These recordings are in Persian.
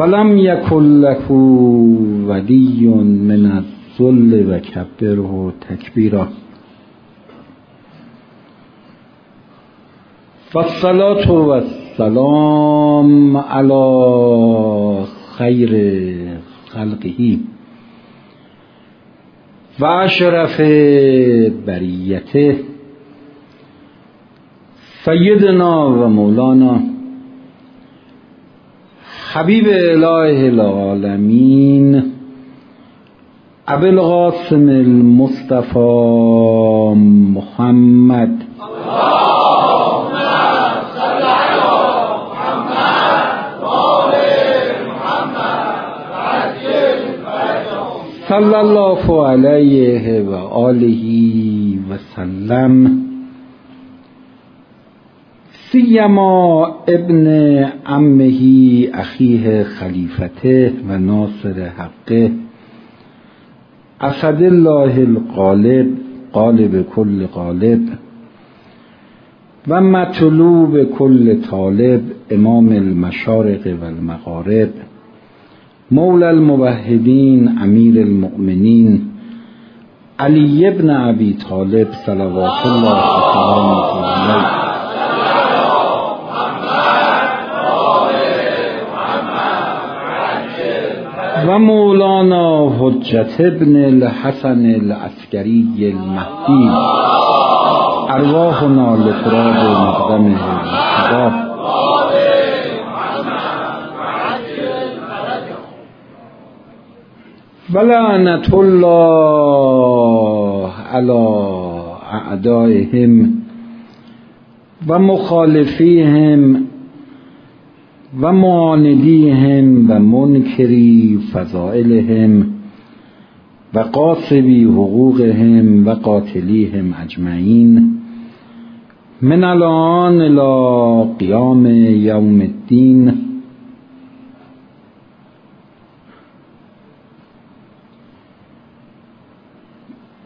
ولم یکن له ولی من الذل و کبره تکبیرا. والصلاة والسلام على خیر خلقه. و اشرف بریته. سیدنا و مولانا. حبیب اله العالمین القاسم المصطفى محمد. محمد صلى الله عليه وآله وسلم سیما ابن عمه اخیه خلیفته و ناصر حقه. اسد الله القالب قالب کل قالب. و مطلوب کل طالب امام المشارق و المغارب. مولا الموحدین امیر المؤمنین. علی ابن ابی طالب صلوات الله و سلامه علیه. و مولانا حجت ابن الحسن العسکری المهدی. ارواحنا لتراب مقدمه الخدا ولعنت الله على اعدائهم و مخالفیهم و معاندیهم و منکری فضائلهم و قاصبی حقوقهم و قاتلیهم اجمعین. من الان الى قیام یوم الدین.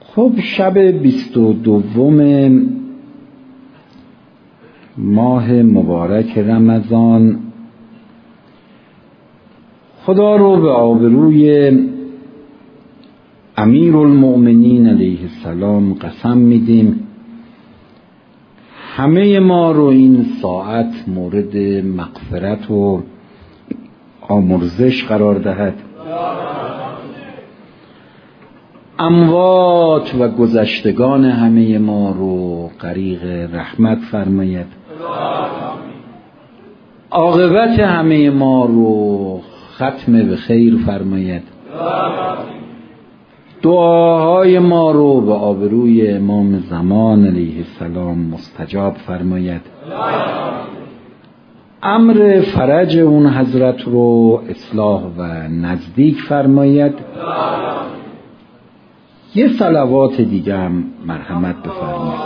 خب شب بیست و دوم ماه مبارک رمضان. خدا رو به آبروی امیر المؤمنین علیه السلام قسم میدیم. همه ما رو این ساعت مورد مغفرت و آمرزش قرار دهد. اموات و گذشتگان همه ما رو غریق رحمت فرماید. عاقبت همه ما رو ختم به خیر فرماید. دعاهای ما رو به آبروی امام زمان علیه السلام مستجاب فرماید. امر فرج اون حضرت رو اصلاح و نزدیک فرماید. یه صلوات دیگه هم مرحمت بفرماید.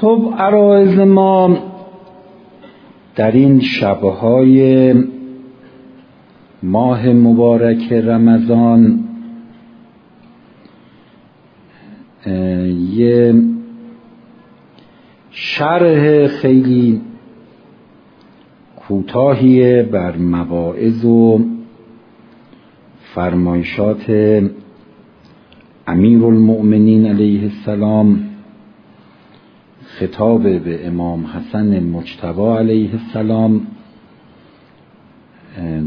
خب عرایز ما در این شبهای ماه مبارک رمضان یه شرح خیلی کوتاهی بر مواعظ و فرمایشات امیر المؤمنین علیه السلام. خطاب به امام حسن مجتبا علیه السلام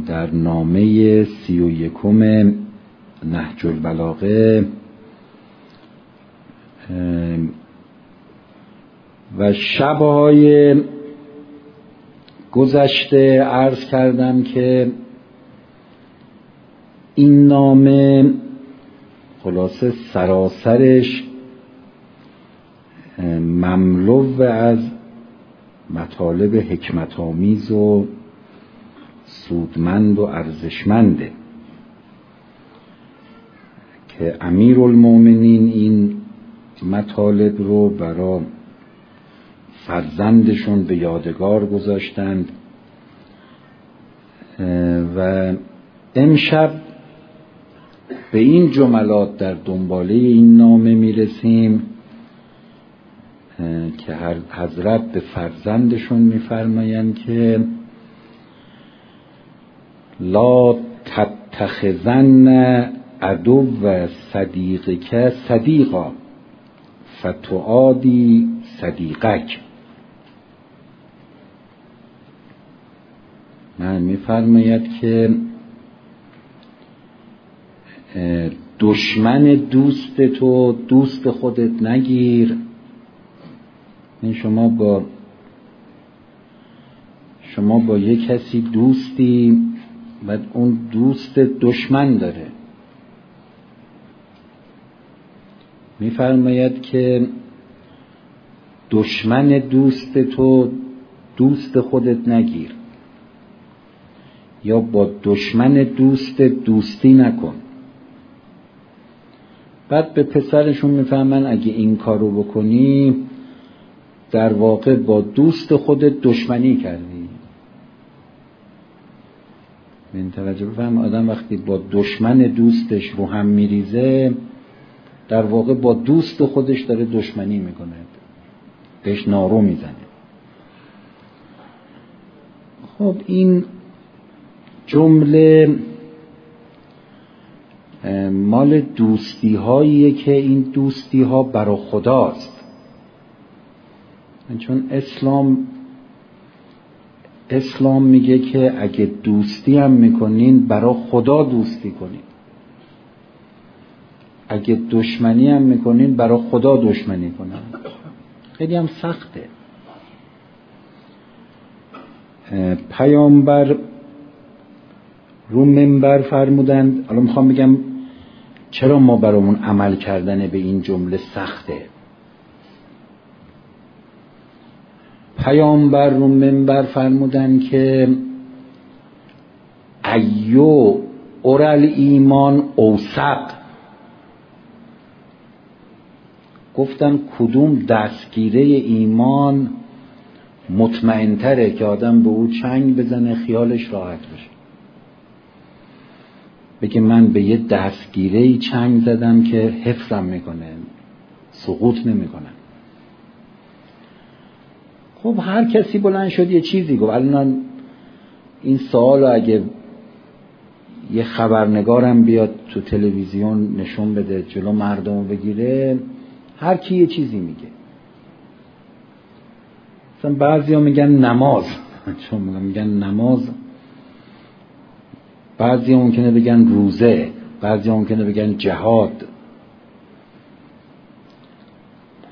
در نامه سی و یکم نهج البلاغه و شبهای گذشته عرض کردم که این نامه خلاصه سراسرش مملو از مطالب حکمت آمیز و سودمند و ارزشمنده. که امیر المومنین این مطالب رو برا فرزندشون به یادگار گذاشتند. و امشب به این جملات در دنباله این نامه می‌رسیم. که حضرت به فرزندشون میفرمایند که لا تتخذن عدو و صدیقک صدیقا فتعادی صدیقک. من میفرماید که دشمن دوست تو دوست خودت نگیر. این شما با شما با یه کسی دوستی و اون دوست دشمن داره. میفرماید که دشمن دوست تو دوست خودت نگیر یا با دشمن دوست دوستی نکن. بعد به پسرشون می‌فهمن اگه این کارو بکنی در واقع با دوست خودت دشمنی کردی. این توجه بفهم آدم وقتی با دشمن دوستش رو هم میریزه در واقع با دوست خودش داره دشمنی می‌کنه. بهش نارو می‌زنه. خب این جمله مال دوستی هاییه که این دوستی ها برا خداست. چون اسلام اسلام میگه که اگه دوستی هم می‌کنین برا خدا دوستی کنین. اگه دشمنی هم می‌کنین برا خدا دشمنی کنن خیلی هم سخته. پیامبر رو منبر فرمودند. الان می‌خوام بگم چرا ما برامون عمل کردن به این جمله سخته؟ پیامبر رو منبر فرمودن که ایو اورل ایمان اوسق گفتن کدوم دستگیره ایمان مطمئنتره که آدم به او چنگ بزنه خیالش راحت بشه. بگه من به یه دستگیره چنگ زدم که حفظم می‌کنه سقوط نمی‌کنه. خب هر کسی بلند شد یه چیزی گفت. الان این سوال اگه یه خبرنگارم بیاد تو تلویزیون نشون بده جلو مردم بگیره هر کی یه چیزی میگه. مثلا بعضی ها میگن نماز. چون میگن نماز بعضی ممکنه بگن روزه بعضی ممکنه بگن جهاد.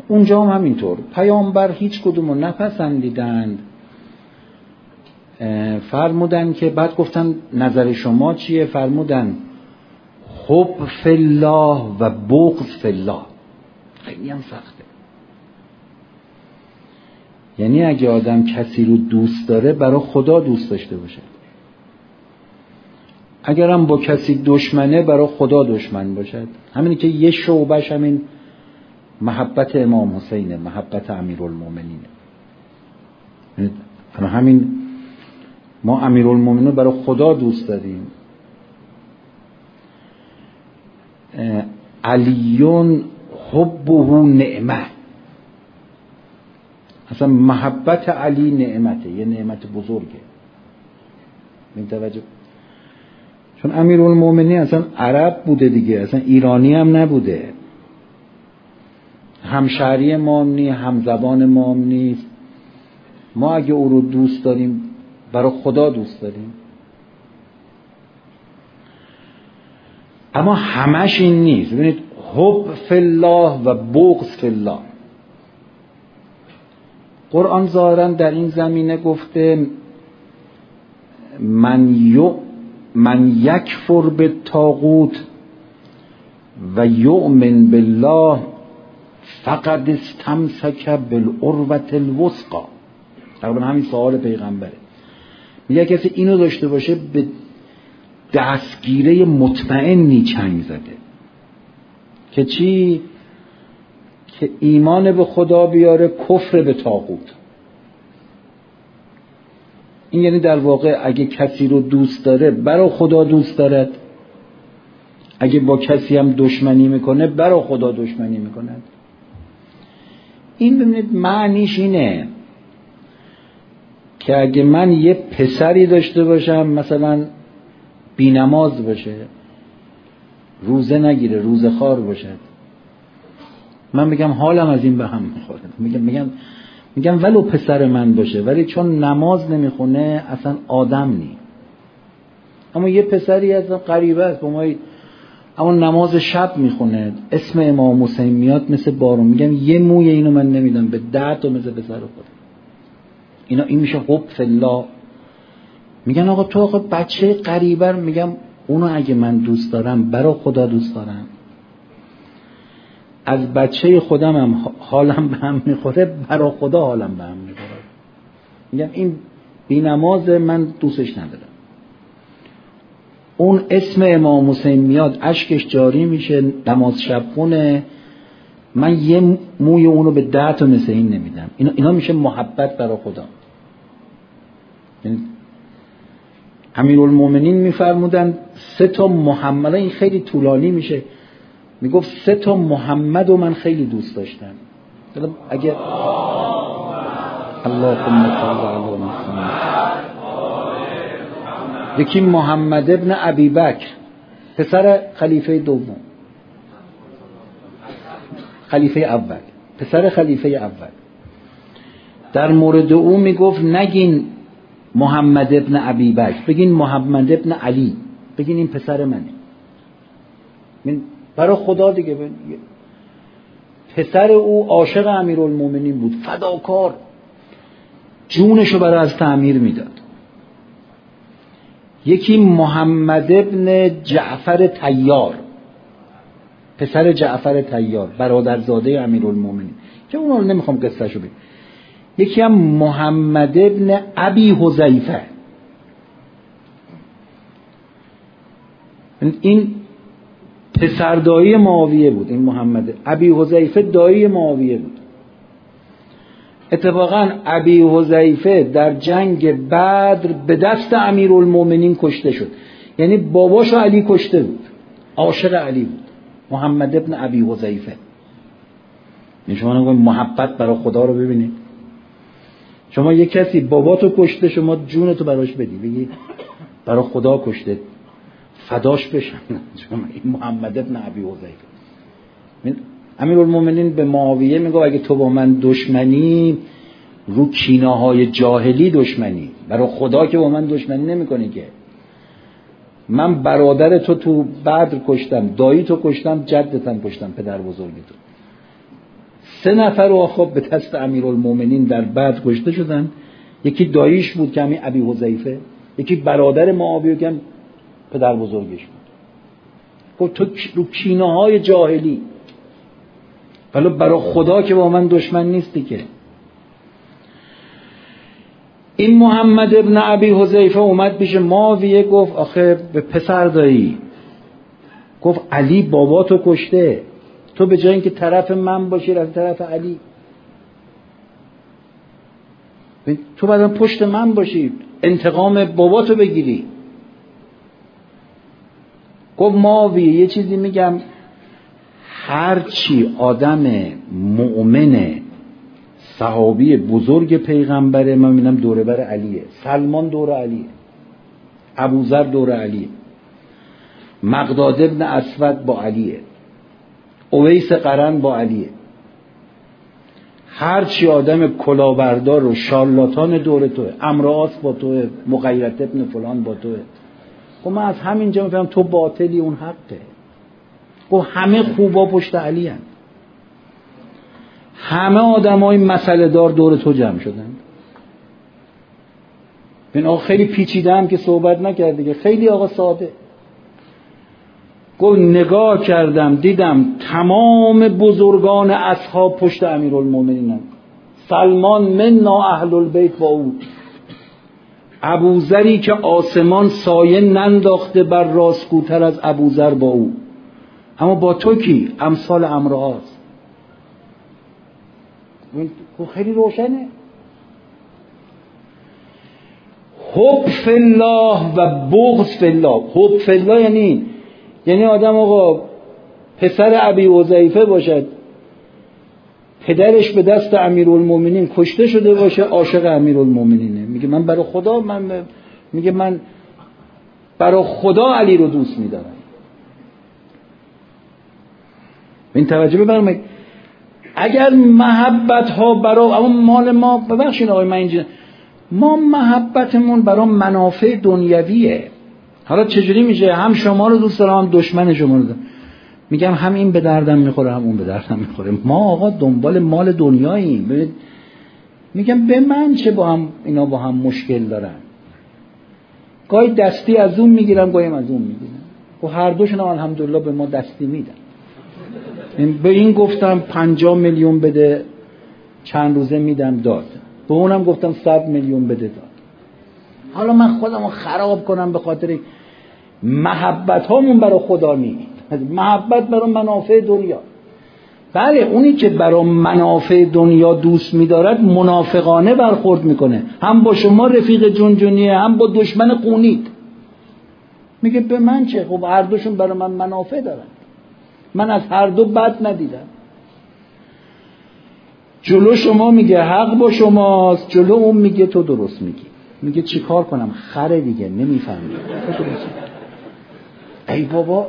اونجا هم همینطور. پیامبر هیچ کدوم رو نپسندیدند فرمودن که بعد گفتن نظر شما چیه؟ فرمودن حب الله و بغض الله. خیلی هم سخته. یعنی اگه آدم کسی رو دوست داره برای خدا دوست داشته باشه. اگرم با کسی دشمنه برای خدا دشمن باشد. همینی که یه شعبش همین محبت امام حسینه محبت امیرالمومنینه یعنی همین ما امیرالمومنین برای خدا دوست داریم. علیون حبه نعمه. اصلا محبت علی نعمته یه نعمت بزرگه. این توجه. چون امیرالمومنین اصلا عرب بوده دیگه اصلا ایرانی هم نبوده. همشهری ما هم نی همزبان ما هم نیست. ما اگه او رو دوست داریم برای خدا دوست داریم. اما همش این نیست. ببینید حب الله و بغض الله. قرآن ظاهرا در این زمینه گفته من یو من یکفر به تاغوت و یؤمن بالله فقد استمسک بالعروت الوثقا تقریبا همین سوال پیغمبره. میگه کسی اینو داشته باشه به دستگیره مطمئنی چنگ زده. که چی؟ که ایمان به خدا بیاره کفر به تاغوت این یعنی در واقع اگه کسی رو دوست داره برا خدا دوست دارد. اگه با کسی هم دشمنی می‌کنه برا خدا دشمنی می‌کند. این ببینید معنیش اینه که اگه من یه پسری داشته باشم مثلا بینماز باشه روزه نگیره روزه خار باشد من میگم حالم از این به هم می‌خوره. میگم میگم میگم ولو پسر من باشه ولی چون نماز نمی‌خونه اصلا آدم نی. اما یه پسری از غریبه است با ما اما نماز شب می‌خونه. اسم امام حسین میاد مثل بارون. میگم یه موی اینو من نمیدم. به ده تا مثل پسر خود اینا این میشه حب فلا میگن آقا تو آقا بچه قریبر میگم اونو اگه من دوست دارم برا خدا دوست دارم. از بچه خودم هم حالم به هم می‌خوره برا خدا حالم به هم می‌خوره. میگم این بینماز من دوستش ندارم. اون اسم امام حسین میاد اشکش جاری میشه نماز شب خونه. من یه موی اونو به ده تا مثل این نمیدم. اینا, اینا میشه محبت برا خدا. یعنی امیر المومنین میفرمودن سه تا محمد این خیلی طولانی میشه. می‌گفت سه تا محمد و من خیلی دوست داشتم. اگه اللهم صل علی محمد. یکی محمد ابن ابی بکر پسر خلیفه دوم. خلیفه اول پسر خلیفه اول. در مورد او می‌گفت نگین محمد ابن ابی بکر بگین محمد ابن علی بگین این پسر منه. من برای خدا دیگه پسر او عاشق امیرالمومنین بود. فداکار. جونشو برای از تعمیر می‌داد. یکی محمد ابن جعفر تیار پسر جعفر تیار برادرزاده امیرالمومنین. که اون نمی‌خوام قصه شو بگم. یکی هم محمد ابن ابی حذیفه. این پسر دایی معاویه بود این محمد ابی حذیفه دایی معاویه بود. اتفاقا ابی حذیفه در جنگ بدر به دست امیرالمومنین کشته شد. یعنی باباش علی کشته بود. عاشق علی بود. محمد ابن ابی حذیفه. شما محبت برای خدا رو ببینید. شما یه کسی باباتو کشته شما جونتو براش بدی. بگی برای خدا کشته. فداش بشن. شما این محمد ابن ابی حذیفه. امیر المومنین به معاویه میگه اگه تو با من دشمنی رو کیناهای جاهلی دشمنی. برای خدا که با من دشمنی نمی‌کنی که. من برادر تو تو بدر کشتم دایی تو کشتم جدتم کشتم پدر بزرگی تو. سه نفر و خب به دست امیرالمومنین در بعد کشته شدن. یکی داییش بود که همین ابی حذیفه یکی برادر معاویه که پدر بزرگش بود. گفت تو رو کینه های جاهلی. ولی برای خدا که با من دشمن نیستی که این محمد ابن ابی حذیفه اومد پیش معاویه گفت آخه به پسر دایی. گفت علی بابا تو کشته. تو به جای اینکه طرف من باشی رفت طرف علی. تو بعدا پشت من باشی. انتقام باباتو بگیری. گفت ماوی یه چیزی میگم. هرچی آدم مؤمن صحابی بزرگ پیغمبره من می‌بینم دوره بر علیه. سلمان دور علیه. ابوذر دور علیه. مقداد ابن اسود با علیه. اویس قرن با علیه. هرچی آدم کلاهبردار و شارلاتان دور توه امراض با توه مغیرت ابن فلان با توه. خب من از همینجا میفهم تو باطلی اون حقه. خب همه خوبا پشت علی هن. همه آدم های مسئله دار دور تو جمع شدن. این آقا خیلی پیچیده هم که صحبت نکرده خیلی آقا ساده. گفت نگاه کردم دیدم تمام بزرگان اصحاب پشت امیرالمومنین سلمان منا اهل البیت با او. ابوذری که آسمان سایه ننداخته بر راستگوتر از ابوذر با او. اما با تو کی؟ امثال امرهاست خیلی روشنه. حب الله و بغض الله. حب الله یعنی یعنی آدم آقا پسر ابی وظیفه باشد. پدرش به دست امیرالمومنین کشته شده باشه عاشق امیرالمومنینه. میگه من برای خدا من میگه من برای خدا علی رو دوست میدارم. این توجه بفرمایید. اگر محبت ها برای اما مال ما ببخشید آقای من اینجا ما محبتمون برای منافع دنیویه. حالا چجوری میشه؟ هم شما رو دوست دارم هم دشمن شما رو دارم. میگم هم این به دردم می‌خوره هم اون به دردم می‌خوره. ما آقا دنبال مال دنیاییم. میگم به من چه با هم اینا با هم مشکل دارن؟ گاهی دستی از اون می‌گیرم گاهی از اون می‌گیرم. و هر دوشون الحمدلله به ما دستی میدن. به این گفتم پنجاه میلیون بده چند روزه میدم داد. به اونم گفتم صد میلیون بده داد. حالا من خودم رو خراب کنم به خاطر محبت هامون برای خدا نیست محبت برای منافع دنیا. بله اونی که برای منافع دنیا دوست میدارد منافقانه برخورد می‌کنه. هم با شما رفیق جنجونیه هم با دشمن قونید میگه به من چه؟ خب هر دوشون برای من منافع دارن. من از هر دو بد ندیدم. جلو شما میگه حق با شماست جلو اون میگه تو درست میگی. میگه چیکار کنم؟ خره دیگه نمی‌فهمی. ای بابا.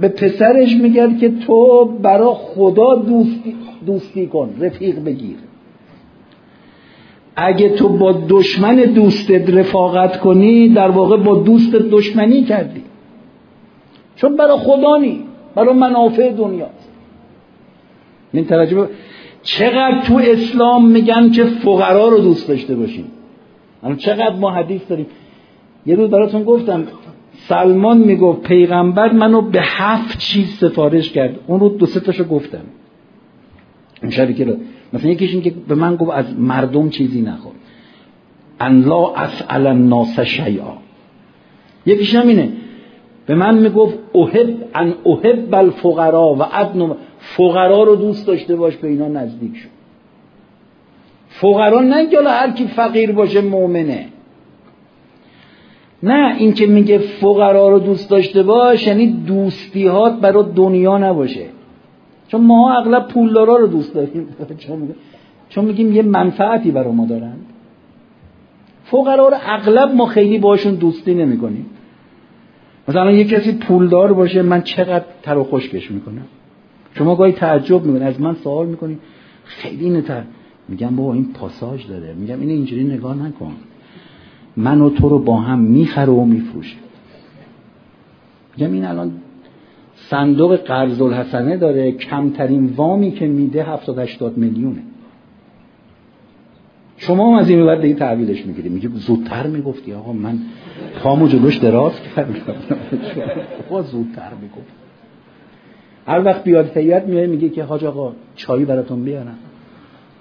به, پسرش میگه که تو برا خدا دوستی, دوستی کن رفیق بگیر. اگه تو با دشمن دوستت رفاقت کنی در واقع با دوست دشمنی کردی. چون برای خدا نی برای منافع دنیاست این توجه چقدر تو اسلام میگن که فقرا رو دوست داشته باشیم چقدر ما حدیث داریم. یه روز براتون گفتم سلمان می‌گفت پیغمبر منو به هفت چیز سفارش کرد. اون رو دو سه تاشو گفتم. اون شبی رو مثلا یکیش این که به من گفت از مردم چیزی نخور. ان لا اسال الناس شیئا. یکیش هم اینه. به من می‌گفت احب ان احب الفقرا و ادن فقرا رو دوست داشته باش به اینا نزدیک شو. فقرا نه هر کی فقیر باشه مؤمنه. نه این که میگه فقرا رو دوست داشته باش یعنی دوستیهات برای دنیا نباشه. چون ما اغلب پولدارا رو دوست داریم. چون میگیم یه منفعتی برای ما دارن. فقرا رو اغلب ما خیلی باشون دوستی نمی‌کنیم. مثلا یه کسی پولدار باشه من چقدر تر و خشکش می‌کنم؟ شما گاهی تعجب می‌کنید از من سوال می‌کنید خیلی نتر میگم بابا این پاساژ داره. میگم این اینجوری نگاه نکن. من و تو رو با هم می‌خره و میفروشه. میگم این الان صندوق قرض الحسنه داره کمترین وامی که میده 70 80 میلیونه. شما هم از این بعد دیگه تحویلش می‌گیری. میگه زودتر می‌گفتی. آقا من پامو جلوش دراز کردم. آقا زودتر می‌گفت. هر وقت بیاد هیئت میاد میگه که حاج آقا چایی براتون بیارم.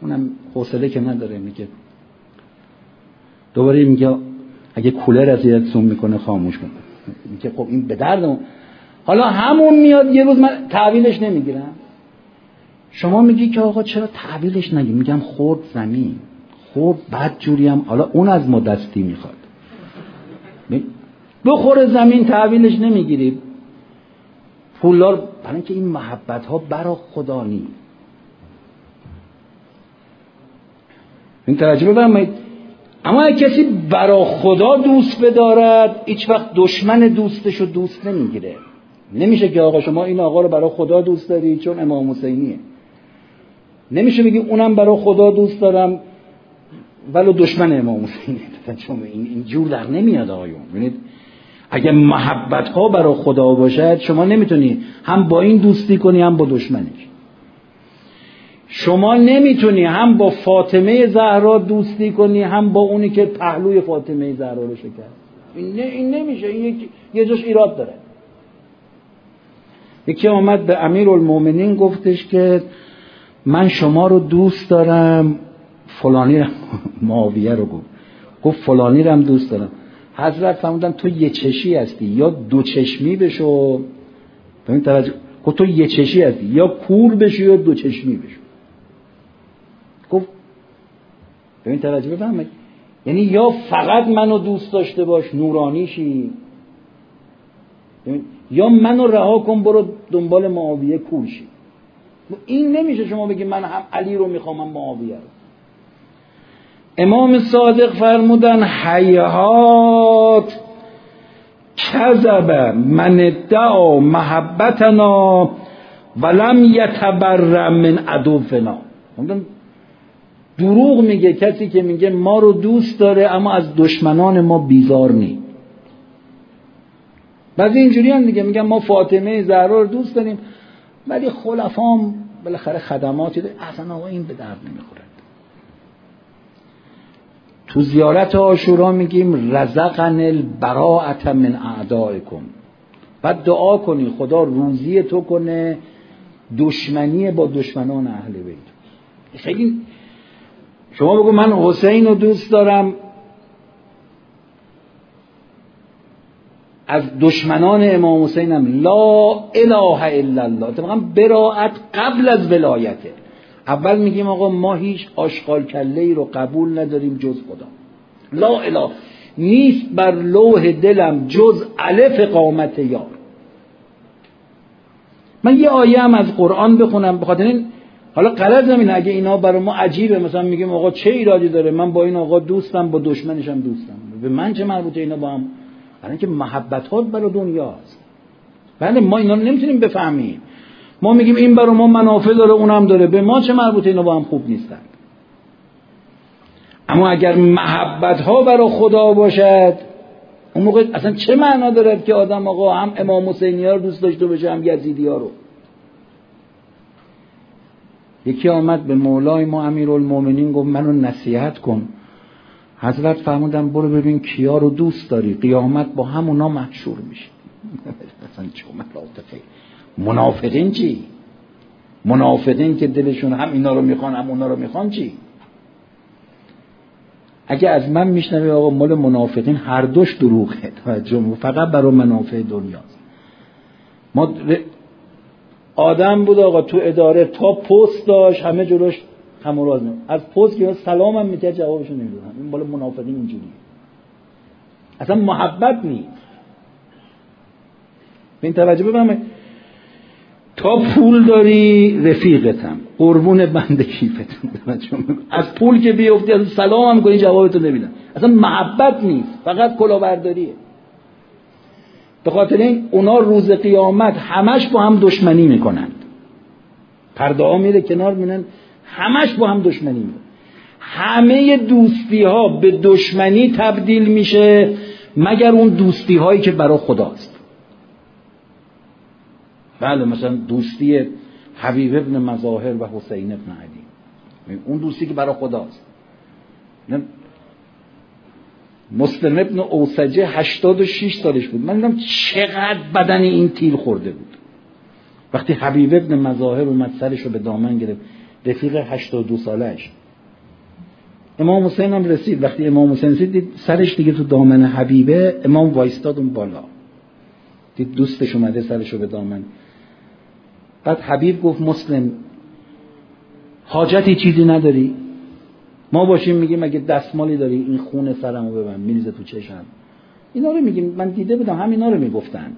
اونم حوصله که نداره. میگه. دوباره میگه اگه کولر اذیتتون می‌کنه خاموش کن. میگه خب این به درد حالا همون میاد یه روز من تحویلش نمی‌گیرم. شما میگی که آقا چرا تحویلش نگی؟ میگم خورد زمین. خورد بد جوری هم حالا اون از ما دستی می‌خواد. بخور زمین تحویلش نمی‌گیری. پولار برای اینکه این محبت ها برا خدا نی. این توجه بفرمایید. اما اگه کسی برا خدا دوست بدارد هیچ وقت دشمن دوستش رو دوست نمی‌گیره. نمیشه که آقا شما این آقا رو برا خدا دوست داری چون امام حسینیه. نمیشه بگی اونم برا خدا دوست دارم. ولو دشمن امام حسینه چون این, این جور در نمیاد آقایون. ببینید اگه محبت ها برا خدا باشد شما نمی‌تونی هم با این دوستی کنی هم با دشمنش. شما نمی‌تونی هم با فاطمه زهرا دوستی کنی هم با اونی که پهلوی فاطمه زهرا رو شکست. این, این نمیشه. این یه جاش ایراد داره. یکی آمد به امیر المومنین گفتش که من شما رو دوست دارم. فلانی معاویه رو گفت. گفت فلانی رو هم دوست دارم. حضرت فرمودن تو یه چشی هستی. یا دو چشمی بشو. ببین توجه گفت تو یه چشی هستی. یا کور بشو یا دو چشمی بشو. گفت ببین توجه بفهمید یعنی یا فقط منو دوست داشته باش نورانیشی. یا منو رها کن برو دنبال معاویه کورشی این نمیشه شما بگی من هم علی رو می‌خوام من معاویه رو. امام صادق فرمودن حیات کذب من ادعا محبتنا ولم یتبرم من عدوفنا دروغ میگه کسی که میگه ما رو دوست داره اما از دشمنان ما بیزار نی. بعضی اینجوری هم دیگه میگن ما فاطمه زهرا رو دوست داریم ولی خلفام بالاخره خدماتی داره اصلا آقا این به درد نمی‌خوره. تو زیارت آشورا میگیم رزقن البراعت من اعدائکم. بعد دعا کنی خدا روزی تو کنه دشمنی با دشمنان اهل بیت. خیلی شما بگو من حسین رو دوست دارم. از دشمنان امام حسینم لا اله الا الله. اتفاقا براعت قبل از ولایته. اول میگیم آقا ما هیچ آشغال کله ای رو قبول نداریم جز خدا. لا اله. نیست بر لوح دلم جز الف قامت یار. من یه آیه هم از قرآن بخونم بخاطر این حالا قرض اینه اگه اینا برای ما عجیبه مثلا میگیم آقا چه ایرادی داره؟ من با این آقا دوستم با دشمنشم دوستم. به من چه مربوطه اینا با هم؟ برای اینکه محبت ها برای دنیاست بله ما اینا رو نمی‌تونیم بفهمیم. ما میگیم این برای ما منافع داره اونم داره. به ما چه مربوطه؟ اینا با هم خوب نیستن. اما اگر محبت ها برای خدا باشد اون موقع اصلا چه معنا دارد که آدم آقا هم امام حسینی ها رو دوست داشته باشه هم یزیدی ها رو؟ یکی آمد به مولای ما امیر المومنین گفت منو نصیحت کن. حضرت فرمودن برو ببین کیا رو دوست داری. قیامت با همونا محشور میشه اصلا چه منافقین چی؟ منافقین که دلشون هم اینا رو می‌خوان هم اونا رو می‌خوان چی؟ اگه از من میشنوی آقا مال منافقین هر دوش دروغه. توجه فقط برای منافع دنیاست. ما آدم بود آقا تو اداره تا پست داشت همه جلوش همراز از پست که سلام هم می‌کرد جوابشو نمی‌دونم این بالا منافقین اینجوری اصلا محبت نیست. این توجه ببینم تا پول داری رفیقتم. قربون بنده کیفتم از پول که بیفتی از سلام هم کنی جوابتو نمیدن اصلا محبت نیست فقط کلاهبرداریه. به خاطر این اونا روز قیامت همش با هم دشمنی می‌کنند. پرده ها میره کنار میرن همش با هم دشمنی می‌کنن همه دوستی ها به دشمنی تبدیل میشه مگر اون دوستی هایی که برای خداست. بله مثلا دوستی حبیب ابن مظاهر و حسین ابن علی اون دوستی که برای خداست. مسلم ابن اوسجه 86 سالش بود. من دیدم چقدر بدن این تیر خورده بود. وقتی حبیب ابن مظاهر اومد سرش رو به دامن گرفت. رفیق 82 سالش. امام حسین هم رسید. وقتی امام حسین رسید دید سرش دیگه تو دامن حبیبه امام وایستاد اون بالا. دید دوستش اومده سرش رو به دامن بعد حبیب گفت مسلم حاجتی چیزی نداری؟ ما باشیم میگیم اگه دستمالی داری این خون سرمو ببند میریزه تو چشم. اینا رو میگیم من دیده بودم همینا رو می‌گفتند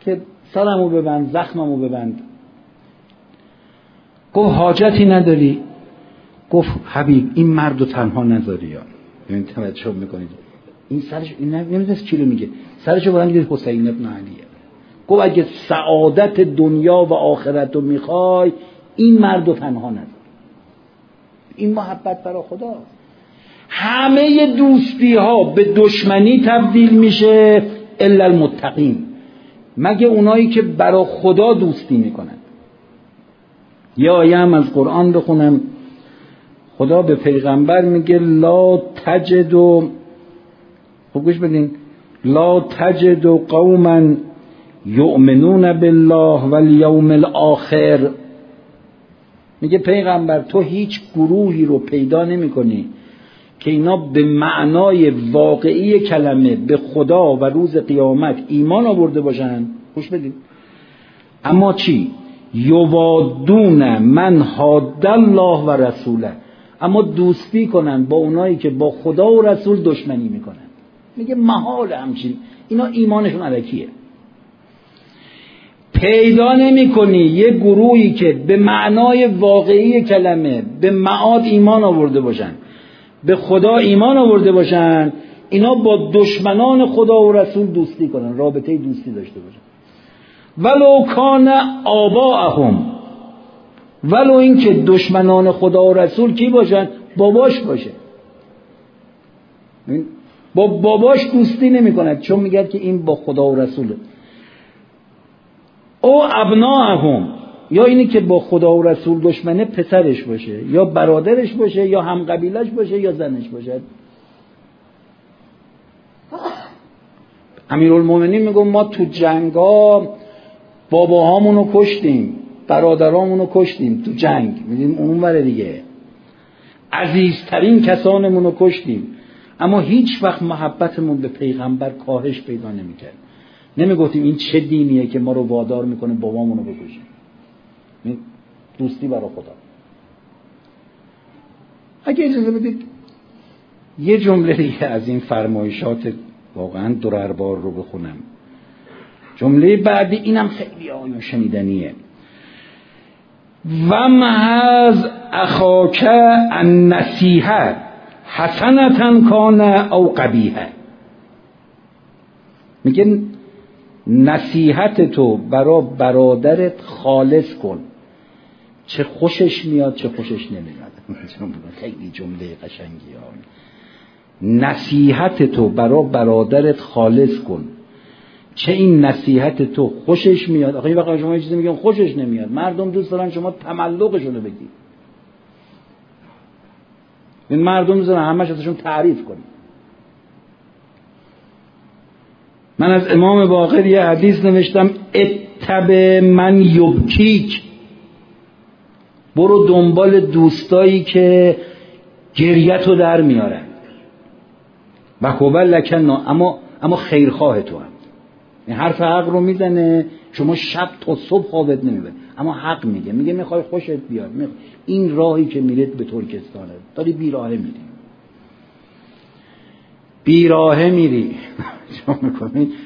که سرمو ببند زخممو ببند. گفت حاجتی نداری؟ گفت حبیب این مرد تنها نذاری یا. این توجه می‌کنید. این سرش این نمی‌دونست چی رو میگه. سرش رو بلند حسین ابن علیه گفت اگه سعادت دنیا و آخرت رو می‌خوای این مرد رو تنها نذار. این محبت برای خدا همه دوستی ها به دشمنی تبدیل میشه الا المتقین. مگه اونایی که برای خدا دوستی می‌کنن یه آیه هم از قرآن بخونم. خدا به پیغمبر میگه لا تجد و خب گوش بدین. لا تجد قوما یؤمنون بالله والیوم الاخر میگه پیغمبر تو هیچ گروهی رو پیدا نمی کنی که اینا به معنای واقعی کلمه به خدا و روز قیامت ایمان آورده باشن. خوش بدید اما چی؟ یوادون من حاد الله و رسوله. اما دوستی کنن با اونایی که با خدا و رسول دشمنی می‌کنن. میگه محال همچین. اینا ایمانشون علکیه. پیدا نمی کنی. یه گروهی که به معنای واقعی کلمه به معاد ایمان آورده باشن به خدا ایمان آورده باشن اینا با دشمنان خدا و رسول دوستی کنن رابطه دوستی داشته باشن. ولو کان آباءهم ولو اینکه دشمنان خدا و رسول کی باشن؟ باباش باشه. با باباش دوستی نمی کند چون میگه که این با خدا و رسوله. او ابناهم یا اینی که با خدا و رسول دشمنه پسرش باشه یا برادرش باشه یا هم قبیلش باشه یا زنش باشه. امیرالمومنین میگم ما تو جنگا باباهامونو کشتیم برادرامونو کشتیم تو جنگ. میدیم اون دیگه. عزیزترین کسانمونو کشتیم. اما هیچ وقت محبتمون به پیغمبر کاهش پیدا نمی‌کرد. نمی‌گفتیم این چه دینیه که ما رو وادار می‌کنه بابامونو بکشیم دوستی برای خدا. اگه اجازه بدید یه جمله دیگه از این فرمایشات واقعا درربار رو بخونم. جمله بعدی اینم خیلی آیون شنیدنیه. و محض اخاک النصیحه حسنتا کان او قبیه میگه نصیحت تو برا برادرت خالص کن. چه خوشش میاد چه خوشش نمیاد. خیلی جمله قشنگی ها. نصیحت تو برا برادرت خالص کن. چه این نصیحت تو خوشش میاد؟ آخه وقت شما یه چیزی میگن خوشش نمیاد. مردم دوست دارن شما تملقشون رو بگید این مردم دوست دارن همش ازشون تعریف کنید من از امام باقر یه حدیث نوشتم اتب من یبکیک. برو دنبال دوستایی که گریت رو در میارن. و خوبه لکن اما اما خیرخواه تو هم. این حرف حق رو می‌زنه شما شب تا صبح خوابت نمی‌بره. اما حق میگه. میگه می‌خوای خوشت بیاد. این راهی که میرید به ترکستانه. داری بیراهه میری. بیراهه میری. شما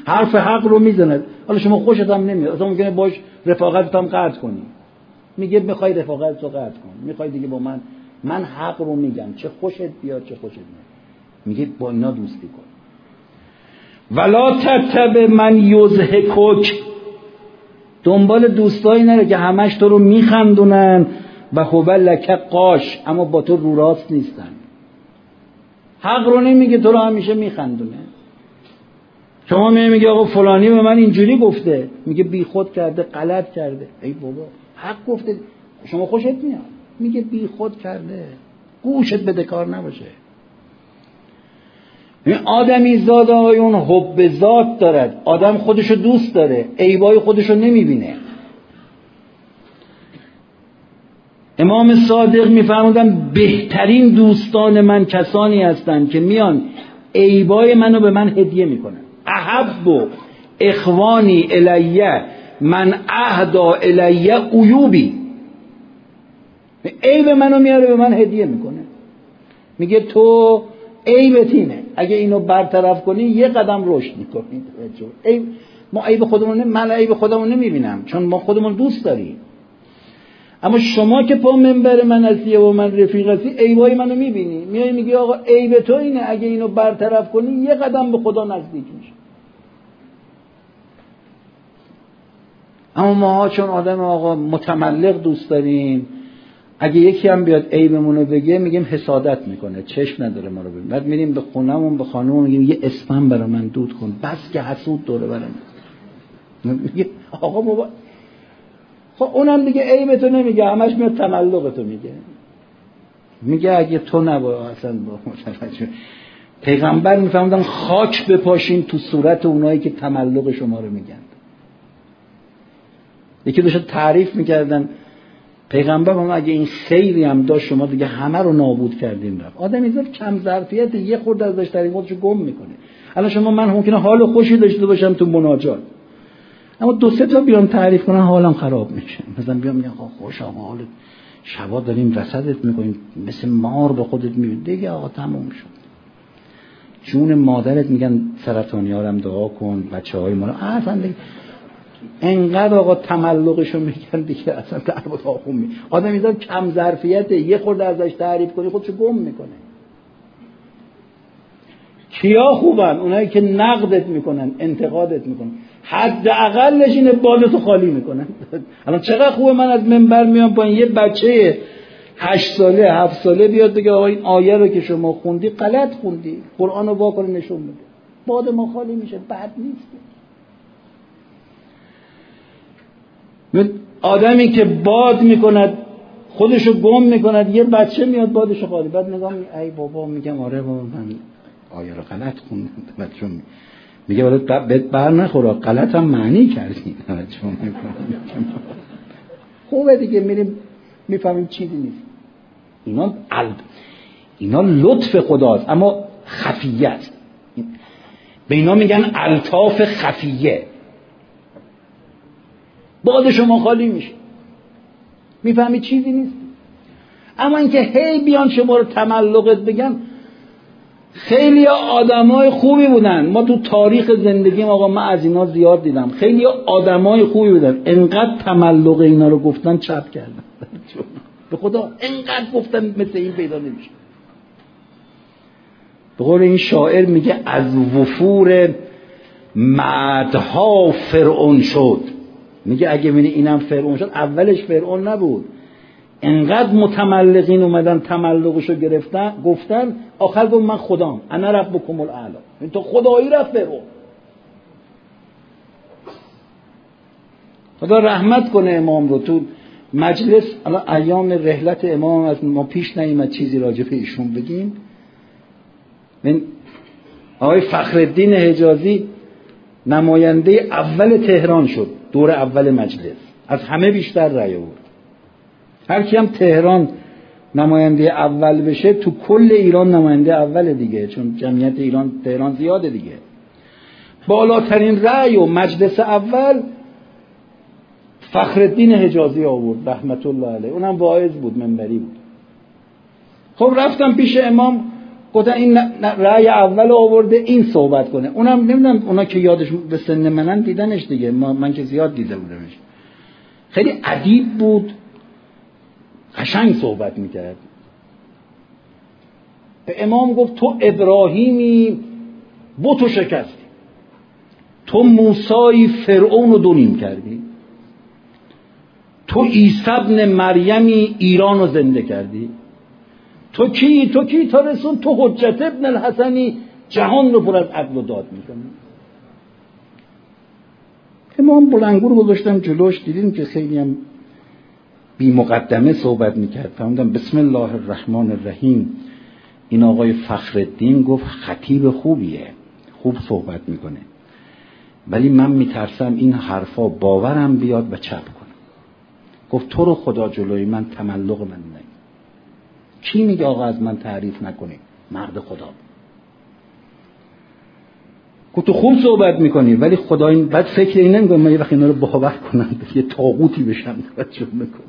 حرف حق رو می‌زنه حالا شما خوشت هم نمیاد. اصلا ممکنه باش رفاقت هم قطع کنی. میگه می‌خوای رفاقت رو قطع کن. می‌خوای دیگه با من. من حق رو میگم. چه خوشت بیاد چه خوشت میاد میگه با اینا دوستی کن. ولا تتب من یزهکک دنبال دوستایی نره که همش تو رو میخندونن. و هو لک قاش. اما با تو رو راست نیستن. حق رو نمیگه تو رو همیشه میخندونه. شما میگه آقا فلانی به من اینجوری گفته. میگه بی خود کرده غلط کرده. ای بابا حق گفته. شما خوشت میاد. میگه بی خود کرده. گوشت بده کار نباشه. این آدمی زاد اون حب ذات دارد. آدم خودشو دوست داره. عیبای خودشو نمی‌بینه. امام صادق میفرمودن بهترین دوستان من کسانی هستند که میان عیبای منو به من هدیه می‌کنن. احب اخوانی الیه من اهدا الیه عیوبی. عیب منو میاره به من هدیه می‌کنه. میگه تو عیبت اینه. اگه اینو برطرف کنی یه قدم رشد می‌کنی. ما عیب خودمون من عیب خودمون نمی‌بینم چون ما خودمون دوست داریم. اما شما که پا منبر من هستی و من رفیق هستی عیبای منو می‌بینی. میای میگی آقا عیب تو اینه اگه اینو برطرف کنی یه قدم به خدا نزدیک میشه اما ما چون آدم آقا متملق دوست داریم اگه یکی هم بیاد عیبمون رو بگه میگیم حسادت می‌کنه. چشم نداره ما رو ببین. بعد میریم به خونمون به خانمون میگیم یه اسمم برای من دود کن. بس که حسود دوره برم میگه آقا بابا خب اونم دیگه عیب تو نمیگه همش میاد تملق تو میگه. میگه اگه تو نبا اصلا با پیغمبر میفهمدن خاک بپاشین تو صورت اونایی که تملق شما رو میگن. یکی داشت تعریف می‌کردن. پیغمبر هم اگه این خیلی هم داشت شما دیگه همه رو نابود کردیم رفت. آدم اینجا کم ظرفیت یه خورده ازش در این گم می‌کنه. الان شما من ممکنه حال خوشی داشته باشم تو مناجات. اما دو سه تا بیان تعریف کنن حالم خراب میشه. مثلا بیام میگن خوشم حال شبا داریم رسدت می‌کنیم مثل مار به خودت می‌بینی. دیگه آقا تموم شد. جون مادرت میگن سرطانیارم دعا کن بچه های ما اصلا دیگه انقدر آقا تملقشو میگن دیگه اصلا در آخون می آدم میذار کم ظرفیته یه خورده ازش تعریف کنی خودشو گم می‌کنه. کیا خوبن؟ اونایی که نقدت می‌کنن انتقادت می‌کنن. حداقلش اینه بالتو خالی می‌کنن الان چقدر خوبه من از منبر میام با یه بچه هشت ساله هفت ساله بیاد بگه آقا این آیه رو که شما خوندی غلط خوندی. قرآن رو واکنه نشون بده. باد ما خالی میشه بد نیست. آدمی که باد می‌کند خودشو گم می‌کند یه بچه میاد بادشو خالی. بعد نگاه می ای بابا میگم آره بابا من آیه رو غلط خوندم. میگه ولی بهت بر نخوره. غلط هم معنی کردی خوبه دیگه میریم می‌فهمیم چیزی نیست. اینا الب اینا لطف خداست اما خفیه است به اینا میگن الطاف خفیه. باد شما خالی میشه. می‌فهمی چیزی نیست. اما اینکه هی بیان شما رو تملقت بگن خیلی آدمای خوبی بودن. ما تو تاریخ زندگیم آقا من از اینا زیاد دیدم. خیلی آدمای خوبی بودن. انقدر تملق اینا رو گفتن چپ کردن. به خدا انقدر گفتن مثل این پیدا نمیشه. به قول این شاعر میگه از وفور مدها فرعون شد. میگه اگه بینی اینم فرعون شد اولش فرعون نبود. انقدر متملقین اومدن تملقشو گرفتن گفتن آخر گفت من خدام انا ربکم الاعلی این تو خدایی رفت فرعون خدا رحمت کنه امام رو تو مجلس. الان ایام رحلت امام از ما پیش نیومد چیزی راجع به ایشون بگیم. من آقای فخرالدین حجازی نماینده اول تهران شد دور اول مجلس. از همه بیشتر رأی آورد. هر کی هم تهران نماینده اول بشه تو کل ایران نماینده اول دیگه چون جمعیت ایران تهران زیاده دیگه. بالاترین رأی و مجلس اول فخرالدین حجازی آورد رحمت الله علیه. اونم واعظ بود منبری بود. خب رفتم پیش امام گفتن این رأی اول آورده این صحبت کنه. اونم نمی‌دونم اونا که یادش به سن منن دیدنش دیگه. من که زیاد دیده بودمش. خیلی عدیب بود. قشنگ صحبت می‌کرد. به امام گفت تو ابراهیمی بتو شکستی. تو موسایی فرعون رو دونیم کردی. تو عیسی ابن مریمی ایران رو زنده کردی. تو کی؟ تو کی تا رسون؟ تو حجت ابن الحسنی جهان رو پر از عقل و داد می‌کنی. امام بلنگور گذاشتم جلوش دیدیم که خیلی هم بی مقدمه صحبت می‌کرد. فهمیدم بسم الله الرحمن الرحیم. این آقای فخردین گفت خطیب خوبیه. خوب صحبت می‌کنه. ولی من میترسم این حرفا باورم بیاد و چپ کنم گفت تو رو خدا جلوی من تملق من نگی کی میگه آقا از من تعریف نکنی؟ مرد خدا. گفت تو خوب صحبت می‌کنی ولی خدا این بعد فکر این نمی‌کنه من یه وقت اینا رو باور کنم. یه تاغوتی بشم توجه می‌کنی.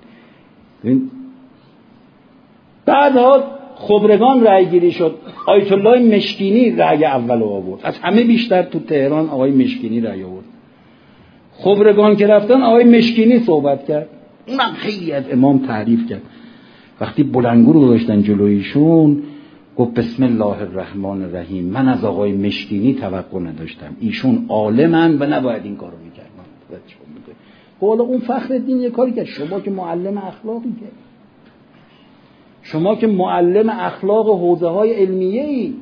بعد خبرگان رأی گیری شد. آیت الله مشکینی رأی اول رو آورد. از همه بیشتر تو تهران آقای مشکینی رأی آورد. خبرگان که رفتن آقای مشکینی صحبت کرد. اونم خیلی از امام تعریف کرد. وقتی بلنگور رو گذاشتن جلویشون گفت بسم الله الرحمن الرحیم. من از آقای مشکینی توقع نداشتم. ایشون عالمن و نباید این کارو می‌کرد حالا اون فخر دین یه کاری کرد. شما که معلم اخلاقی کرد شما که معلم اخلاق حوزه های علمیه ای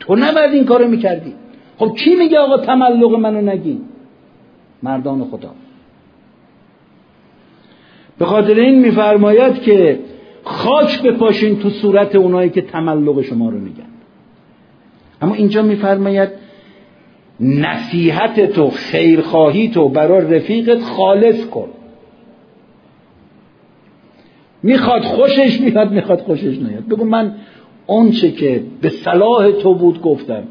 تو نباید این کارو می‌کردی. خب کی میگه آقا تملق منو نگی مردان خدا. به خاطر این میفرماید که خاک بپاشین تو صورت اونایی که تملق شما رو میگن. اما اینجا میفرماید نصیحت تو خیرخواهی تو برای رفیقت خالص کن. می‌خواد خوشش میاد می‌خواد خوشش نیاد. بگو من آنچه که به صلاح تو بود گفتم.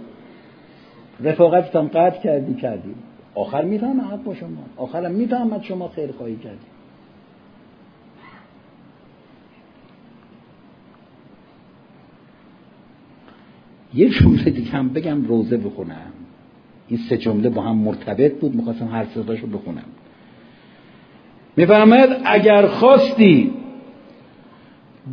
رفاقتم قطع کردی کردی. آخر می‌تونم حق با شما. آخرم می‌فهمد شما خیرخواهی کردی. یه جمله دیگه هم بگم روزه بخونم. این سه جمله با هم مرتبط بود می‌خواستم هر رو بخونم. میفرماید اگر خواستی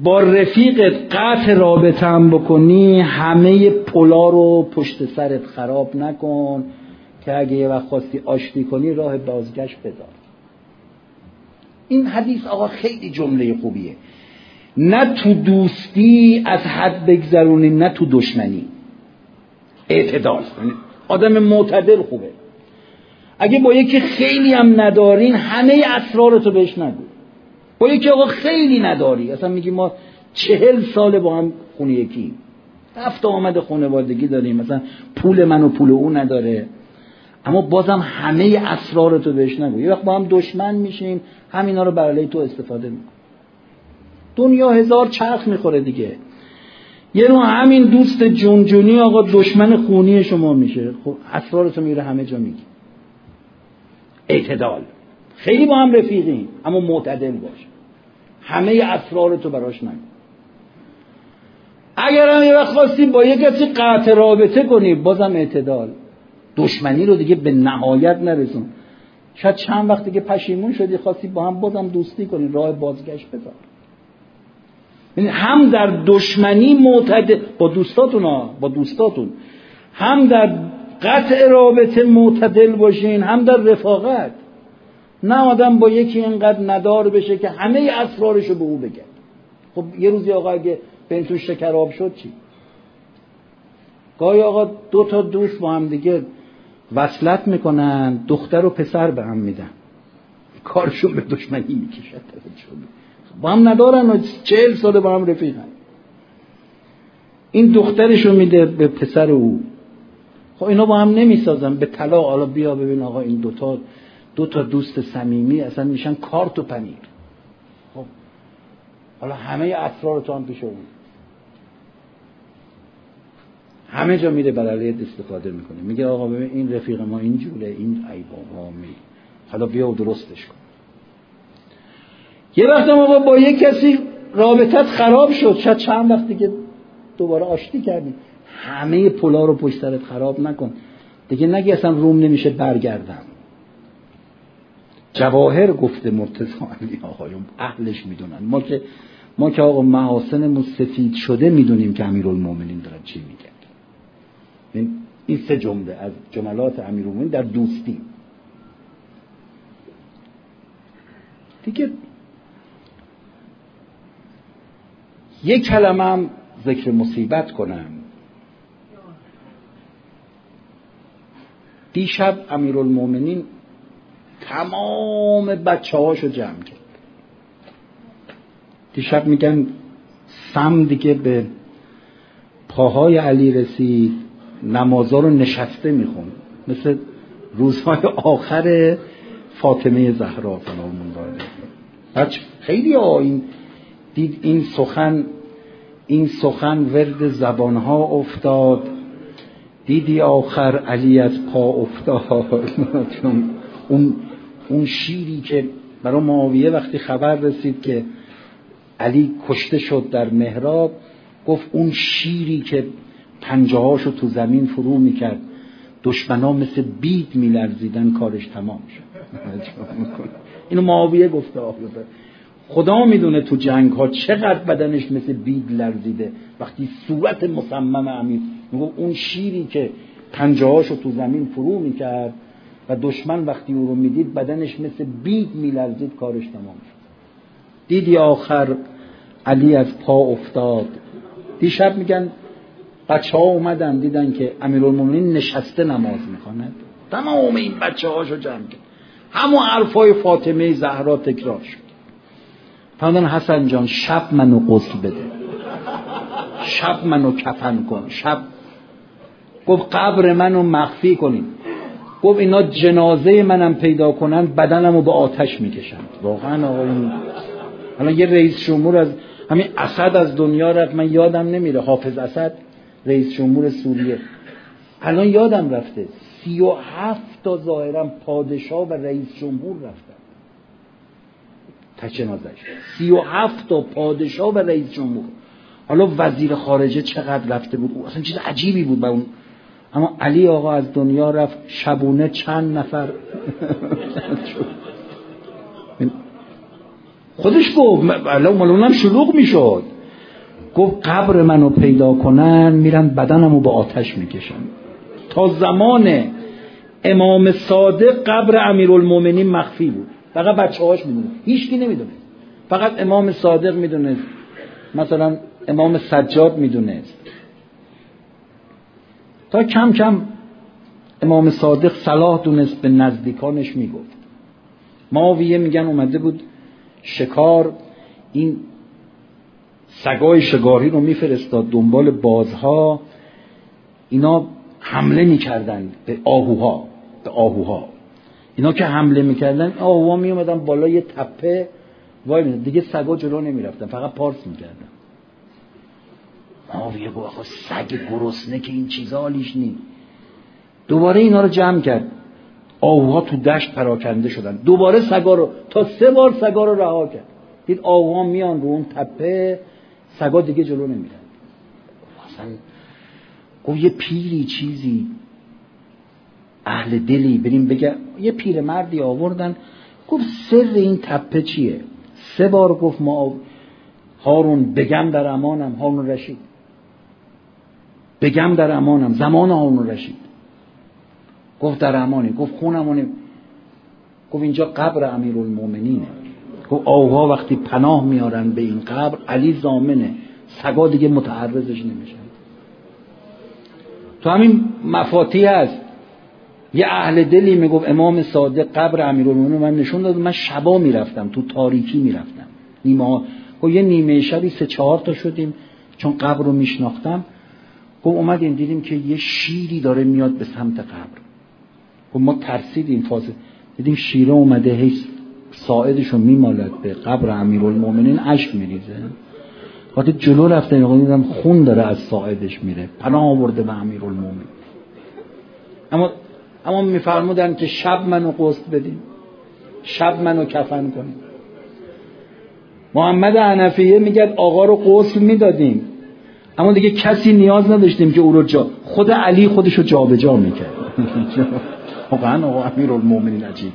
با رفیقت قطع رابطه هم بکنی همه پلا رو پشت سرت خراب نکن که اگه یه وقت خواستی آشتی کنی راه بازگشت بذار این حدیث آقا خیلی جمله خوبیه. نه تو دوستی از حد بگذرونی نه تو دشمنی. اعتدال. آدم معتدل خوبه. اگه با یکی خیلی هم ندارین همه اسرارتو بهش نگو. با یکی آقا خیلی نداری اصلا میگی ما چهل سال با هم خونه یکی رفت آمد خانوادگی داریم مثلا پول من و پول او نداره. اما بازم همه اسرارتو بهش نگو. یه وقت با هم دشمن میشیم همینا رو برای تو استفاده میکن دنیا هزار چرخ می‌خوره دیگه. یه نوع همین دوست جونجونی آقا دشمن خونی شما میشه. خب اسرارتو میره همه جا میگی اعتدال. خیلی با هم رفیقیم اما معتدل باش. همه اسرارتو براش نگو. اگر هم یه وقت خواستی با یه کسی قطع رابطه کنی بازم اعتدال. دشمنی رو دیگه به نهایت نرسون. شاید چند وقتی که پشیمون شدی خواستی با هم بازم دوستی کنی راه بازگشت بذار. هم در دشمنی معتدل با دوستاتون ها با دوستاتون. هم در قطع رابطه معتدل باشین هم در رفاقت. نه آدم با یکی اینقدر ندار بشه که همه اسرارشو به او بگه. خب یه روزی آقا اگه بنتون شکراب شد چی؟ گاهی آقا دو تا دوست با هم دیگه وصلت می‌کنن دختر و پسر به هم میدن. کارشون به دشمنی می‌کشد با هم ندارن و چهل سال با هم رفیقن. این دخترشو میده به پسر او. خب اینا با هم نمی‌سازن. به طلاق حالا بیا ببین آقا این دوتا دو تا دوست صمیمی اصلا میشن کارت و پنیر. خب. حالا همه اسرار تو هم پیش اون همه جا میره برای استفاده می‌کنه. میگه آقا ببین این رفیق ما این جوله این ای بابا می حالا بیا و درستش کن. یه وقت آقا با یه کسی رابطت خراب شد. شاید چند وقت دیگه دوباره آشتی کردی همه پلا رو پشت سرت خراب نکن. دیگه نگی اصلا روم نمیشه برگردم. جواهر گفته مرتضی علی آقایون اهلش می‌دونن. ما که ما که آقا محاسنمون سفید شده می‌دونیم که امیرالمومنین دارن چی میگن. این سه جمله از جملات امیرالمومنین در دوستی. دیگه یک کلمه هم ذکر مصیبت کنم. دیشب امیرالمومنین تمام بچه هاشو جمع کرد. دیشب میگن سم دیگه به پاهای علی رسید نمازا رو نشسته میخون مثل روزهای آخر فاطمه زهرا سلام بچه خیلی این دید این سخن این سخن ورد زبانها افتاد. دیدی آخر علی از پا افتاد. اون اون شیری که برای معاویه وقتی خبر رسید که علی کشته شد در محراب گفت اون شیری که پنجهاشو تو زمین فرو می‌کرد دشمنا مثل بید میلرزیدن کارش تمام شد. اینو معاویه گفته. خدا می‌دونه تو جنگ ها چقدر بدنش مثل بید لرزیده. وقتی صورت مصمم امیر میگو اون شیری که پنجهاشو تو زمین فرو می‌کرد و دشمن وقتی او رو می‌دید بدنش مثل بید میلرزید کارش تمام شد. دیدی آخر علی از پا افتاد. دیشب میگن بچه ها اومدن دیدن که امیرالمومنین نشسته نماز می‌خواند. تمام این بچه هاشو جمع کرد. همون حرفای فاطمه زهرا تکرار شد. فرمودن حسن جان شب منو غسل بده. شب منو کفن کن شب. گفت قبر منو مخفی کنید گفت اینا جنازه منم پیدا کنن بدنم رو به آتش می‌کشند. واقعا آقا این حالا یه رئیس جمهور از همین اسد از دنیا رفت من یادم نمیره. حافظ اسد رئیس جمهور سوریه. الان یادم رفته. سی و هفت تا ظاهرا پادشاه و رئیس جمهور رفتن تا جنازش سی و هفت تا پادشاه و رئیس جمهور. حالا وزیر خارجه چقدر رفته بود؟ او اصلا چیز عجیبی بود با اون. اما علی آقا از دنیا رفت شبونه چند نفر خودش گفت مال شلوغ می‌شد. گفت قبر منو پیدا کنن میرن بدنمو با آتش می‌کشن. تا زمان امام صادق قبر امیرالمومنین مخفی بود. فقط بچه هاش می‌دونه. هیچکی نمی‌دونه. فقط امام صادق می‌دونه. مثلا امام سجاد می‌دونست تا کم کم امام صادق صلاح دونست به نزدیکانش می‌گفت. ماویه میگن اومده بود شکار این سگای شگاری رو میفرستاد دنبال بازها. اینا حمله می‌کردن به آهوها به آهوها. اینا که حمله می‌کردن آهوها میومدن بالا یه تپه. وای دیگه سگا جلو نمی‌رفتن فقط پارس می‌کردن. ماویه گفت آخه سگ گرسنه که این چیزا حالیش نی دوباره اینا رو جمع کرد. آهوها تو دشت پراکنده شدن. دوباره سگا رو تا سه بار سگا رو رها کرد. دید آهوها میان رو اون تپه سگا دیگه جلو نمیرن. اصلا گفت یه پیری چیزی. اهل دلی بریم بگه یه پیر مردی آوردن. گفت سر این تپه چیه؟ سه بار گفت ما هارون بگم در امانم هارون رشید. بگم در امانم زمان هارون رشید. گفت در امانی گفت خونمونه گفت اینجا قبر امیرالمومنینه گفت آوها وقتی پناه میارن به این قبر علی زامنه. سگا دیگه متعرضش نمیشن تو همین مفاتی هست. یه اهل دلی می‌گفت امام صادق قبر امیرالمومنین من نشون داد من شبا می‌رفتم تو تاریکی می‌رفتم. نیمه گفت یه نیمه شبی سه چهار تا شدیم چون قبر رو میشناختم. گفت اومدیم دیدیم که یه شیری داره میاد به سمت قبر. گفت ما ترسیدیم فاصله دیدیم شیره اومده هی ساعدشو میمالد به قبر امیرالمومنین اشک میریزه. وقتی جلو رفته دیدم خون داره از ساعدش میره. پناه آورده به امیرالمومنین. اما اما میفرمودن که شب منو قسط بدیم شب منو کفن کنیم محمد عنفیه میگه آقا رو قسل می‌دادیم. اما دیگه کسی نیاز نداشتیم که او رو جا خود علی خودش رو جابجا می‌کرد. واقعا آقا امیرالمومنین عجیب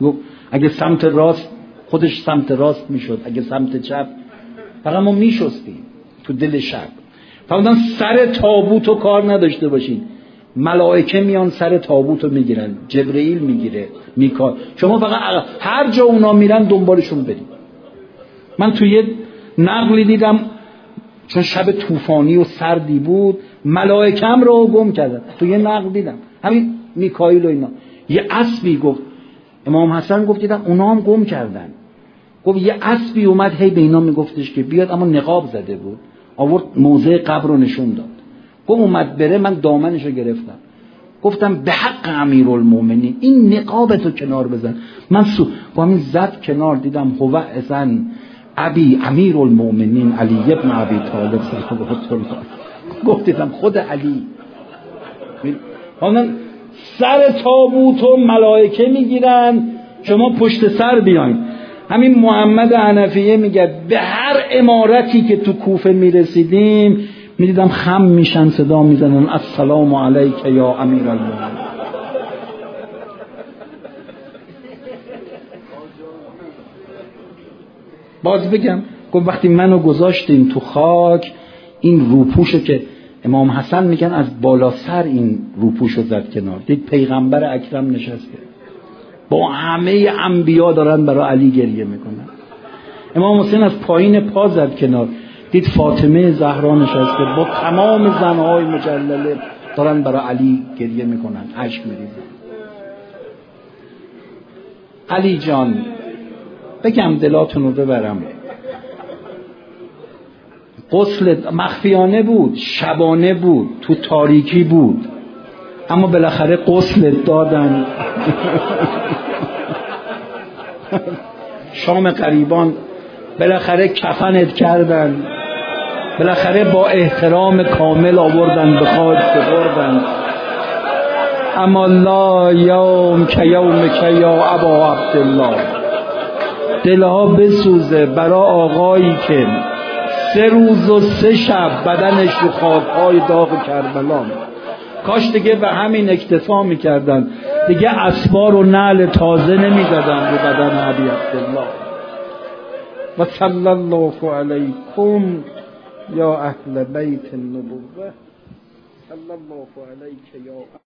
بود. اگه سمت راست خودش سمت راست می‌شد اگه سمت چپ فقط ما میشستیم تو دل شب. فقط سر تابوت رو کار نداشته باشین. ملائکه میان سر تابوت رو می‌گیرن جبرئیل می‌گیره میکا شما فقط هر جا اونا میرن دنبالشون بریم من تو یه نقلی دیدم چون شب طوفانی و سردی بود ملائکم رو گم کردن. تو یه نقل دیدم. همین میکائیل و اینا. یه اسبی گفت امام حسن گفت دیدم اونا هم گم کردن. گفت یه اسبی اومد هی به اینا میگفتش که بیاد اما نقاب زده بود. آورد موضع قبر رو نشون داد. گفت اومد بره من دامنش رو گرفتم. گفتم به حق امیرالمومنین این نقاب تو کنار بزن. من سو با همین زد کنار دیدم هو ازن ابی امیرالمومنین علی ابن ابی طالب الله. گفت دیدم خود علی. سر تابوت و ملائکه می‌گیرن شما پشت سر بیاین. همین محمد عنفیه میگه به هر امارتی که تو کوفه می‌رسیدیم می‌دیدم خم میشن صدا می‌زنن السلام علیک یا امیر باز بگم گفت وقتی منو گذاشتیم تو خاک این روپوشو که امام حسن میگن از بالا سر این روپوش رو زد کنار. دید پیغمبر اکرم نشسته. با همه انبیا دارن برای علی گریه می‌کنن. امام حسین از پایین پا زد کنار. دید فاطمه زهرا نشسته. با تمام زنهای مجلله دارن برای علی گریه می‌کنن. عشق میریزن. علی جان بگم دلاتون رو ببرم. قسل مخفیانه بود شبانه بود تو تاریکی بود. اما بالاخره قسل دادن. شام قریبان بالاخره کفنت کردن. بالاخره با احترام کامل آوردن به خاک سپردن اما لا یوم که یوم که یا ابا عبدالله. دلها بسوزه برا آقایی که سه روز و سه شب بدنش رو خاکهای داغ کربلا. کاش دیگه به همین اکتفا می‌کردن. دیگه اسبار و نعل تازه نمی‌زدن رو بدن عبی عبدالله. و صلی الله علیکم یا اهل بیت النبوه صلی الله علیک یا